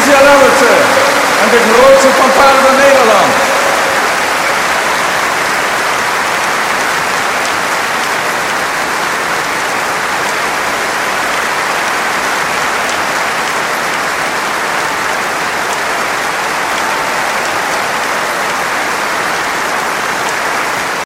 Patricia Lauwersen eh, en de grootste fanfare van Nederland.